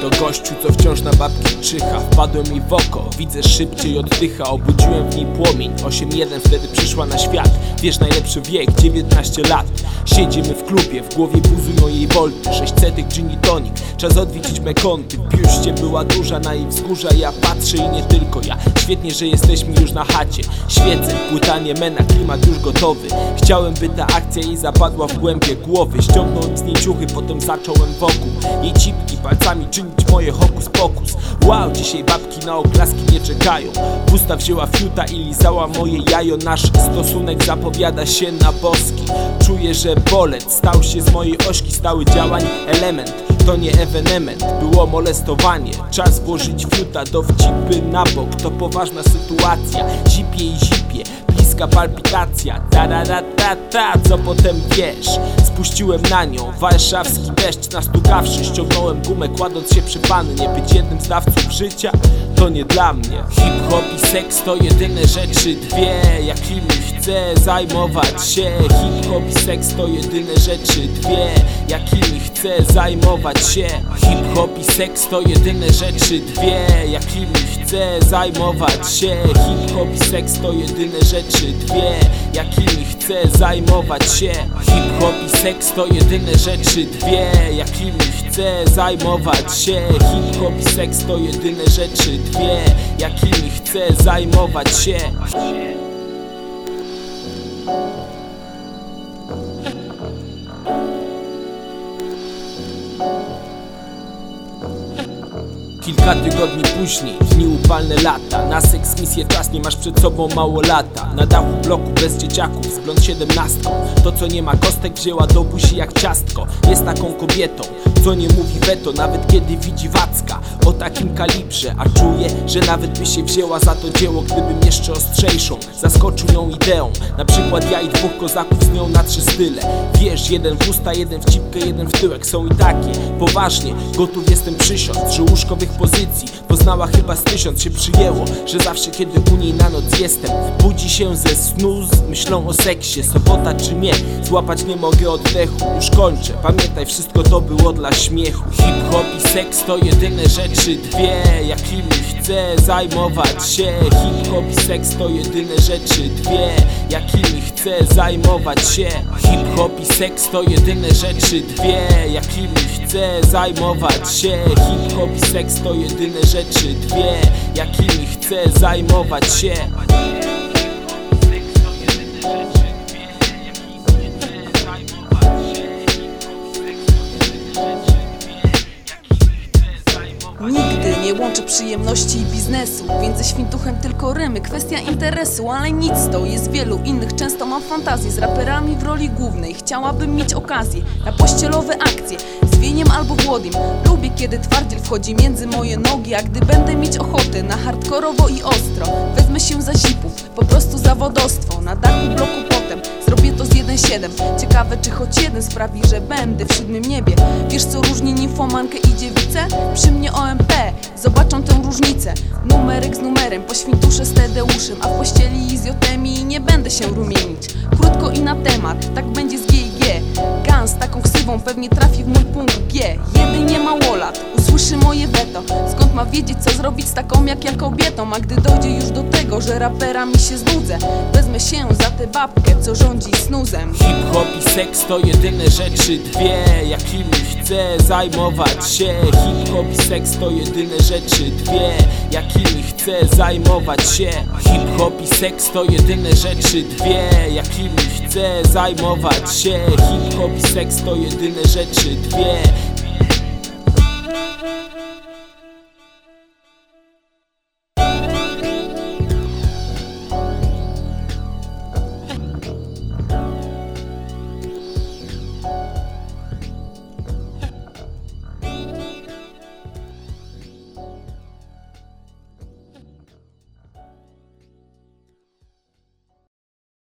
To gościu, co wciąż na babki czyha. Wpadłem mi w oko, widzę szybciej oddycha. Obudziłem w niej płomień. 8-1 wtedy przyszła na świat. Wiesz, najlepszy wiek, 19 lat. Siedzimy w klubie, w głowie buzują jej wolty 6 setek gin i tonic, czas odwiedzić me kąty W biuście była duża na jej wzgórza Ja patrzę i nie tylko ja. Świetnie, że jesteśmy już na chacie. Świecę, płytanie mena, klimat już gotowy. Chciałem, by ta akcja jej zapadła w głębie głowy. Ściągnąłem z niej ciuchy, potem zacząłem wokół. Jej cipki palcami czynić moje hokus pokus. Wow, dzisiaj babki na oklaski nie czekają. Pusta wzięła fiuta i lizała moje jajo. Nasz stosunek zapowiada się na boski. Czuję, że bolec stał się z mojej ośki. Stały działań element to nie ewenement, było molestowanie. Czas włożyć fiuta do wcipy na bok. To poważna sytuacja, zipie i zipie. Bliska palpitacja, ta ta ta ta ta Co potem wiesz, spuściłem na nią. Warszawski deszcz nastukawszy Ściągnąłem gumę kładąc się przy pannie. Być jednym z dawców życia to nie dla mnie. Hip-hop i seks to jedyne rzeczy dwie. Jakimi chcę zajmować się Hip-hop i seks to jedyne rzeczy dwie. Jakimi chcę zajmować się Hip-hop i seks to jedyne rzeczy dwie. Jakimi chcę zajmować się Hip-hop i seks to jedyne rzeczy dwie. Jakimi chcę zajmować się Hip-hop i seks to jedyne rzeczy dwie Jakimi chcę zajmować się. Hip-hop i seks to jedyne rzeczy dwie Jakimi chcę zajmować się Kilka tygodni później, dni upalne lata. Na seks misję czas nie masz przed sobą mało lata. Na dachu bloku bez dzieciaków, zgląd siedemnastką. To co nie ma kostek wzięła do buzi jak ciastko. Jest taką kobietą, co nie mówi weto Nawet kiedy widzi wacka. O takim kalibrze A czuje, że nawet by się wzięła za to dzieło Gdybym jeszcze ostrzejszą. Zaskoczył ją ideą. Na przykład ja i dwóch kozaków z nią na trzy style. Wiesz, jeden w usta, jeden w cipkę, jeden w tyłek. Są i takie, poważnie, gotów jestem przysiąc Że łóżkowych pozycji. Poznała chyba z tysiąc Się przyjęło, że zawsze kiedy u niej na noc jestem Budzi się ze snu z myślą o seksie. Sobota czy nie, złapać nie mogę oddechu Już kończę, pamiętaj wszystko to było dla śmiechu. Hip-hop i seks to jedyne rzeczy dwie Jakimi chcę zajmować się. Hip-hop i seks to jedyne rzeczy dwie Jakimi chcę zajmować się. Hip-hop i seks to jedyne rzeczy dwie Jakimi chcę zajmować się. Hip-hop i seks to jedyne rzeczy dwie Jakimi chcę zajmować się Łączę przyjemności i biznesu. Więc ze świntuchem tylko rymy, kwestia interesu Ale nic to, jest wielu innych. Często mam fantazję z raperami w roli głównej. Chciałabym mieć okazję na pościelowe akcje. Z wieniem albo włodym Lubię kiedy twardziel wchodzi między moje nogi A gdy będę mieć ochotę na hardkorowo i ostro. Wezmę się za zipów, po prostu zawodostwo Na dachu bloku Zrobię to z 1.7 Ciekawe czy choć jeden sprawi, że będę w siódmym niebie. Wiesz co różni nimfomankę i dziewicę? Przy mnie OMP Zobaczą tę różnicę. Numerek z numerem, poświntuszę z Tadeuszem A w pościeli i z Jotemii nie będę się rumienić. Krótko i na temat, tak będzie z GIG Gans taką ksywą pewnie trafi w mój punkt G. Jedynie małolat, usłyszy moje weto ma wiedzieć co zrobić z taką jak ja kobietą. A gdy dojdzie już do tego, że rapera mi się znudzę Wezmę się za tę babkę, co rządzi snuzem. Hip-hop i seks to jedyne rzeczy dwie. Jakimi chcę zajmować się Hip-hop i seks to jedyne rzeczy dwie. Jakimi chcę zajmować się Hip-hop i seks to jedyne rzeczy dwie. Jakimi chcę zajmować się Hip-hop i seks to jedyne rzeczy dwie